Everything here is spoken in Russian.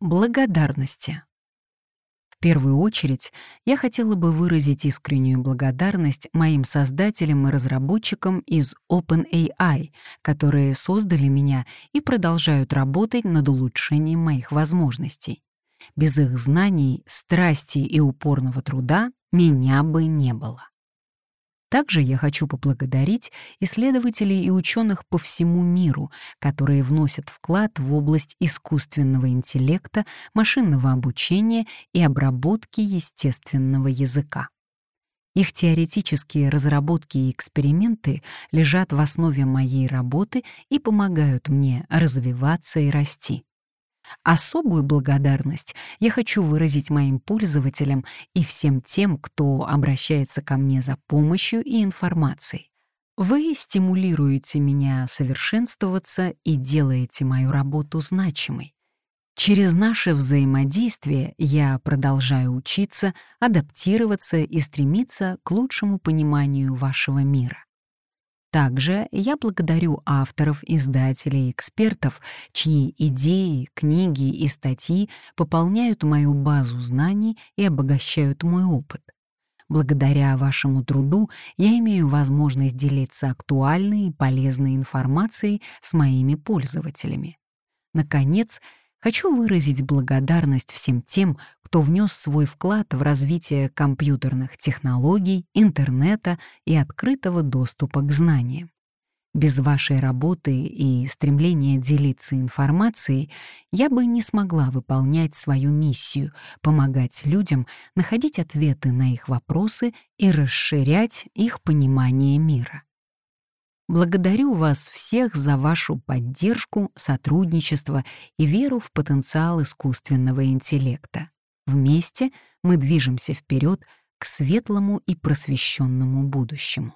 Благодарности. В первую очередь я хотела бы выразить искреннюю благодарность моим создателям и разработчикам из OpenAI, которые создали меня и продолжают работать над улучшением моих возможностей. Без их знаний, страсти и упорного труда меня бы не было. Также я хочу поблагодарить исследователей и ученых по всему миру, которые вносят вклад в область искусственного интеллекта, машинного обучения и обработки естественного языка. Их теоретические разработки и эксперименты лежат в основе моей работы и помогают мне развиваться и расти. Особую благодарность я хочу выразить моим пользователям и всем тем, кто обращается ко мне за помощью и информацией. Вы стимулируете меня совершенствоваться и делаете мою работу значимой. Через наше взаимодействие я продолжаю учиться, адаптироваться и стремиться к лучшему пониманию вашего мира. Также я благодарю авторов, издателей экспертов, чьи идеи, книги и статьи пополняют мою базу знаний и обогащают мой опыт. Благодаря вашему труду я имею возможность делиться актуальной и полезной информацией с моими пользователями. Наконец, Хочу выразить благодарность всем тем, кто внес свой вклад в развитие компьютерных технологий, интернета и открытого доступа к знаниям. Без вашей работы и стремления делиться информацией я бы не смогла выполнять свою миссию, помогать людям находить ответы на их вопросы и расширять их понимание мира. Благодарю вас всех за вашу поддержку, сотрудничество и веру в потенциал искусственного интеллекта. Вместе мы движемся вперед к светлому и просвещенному будущему.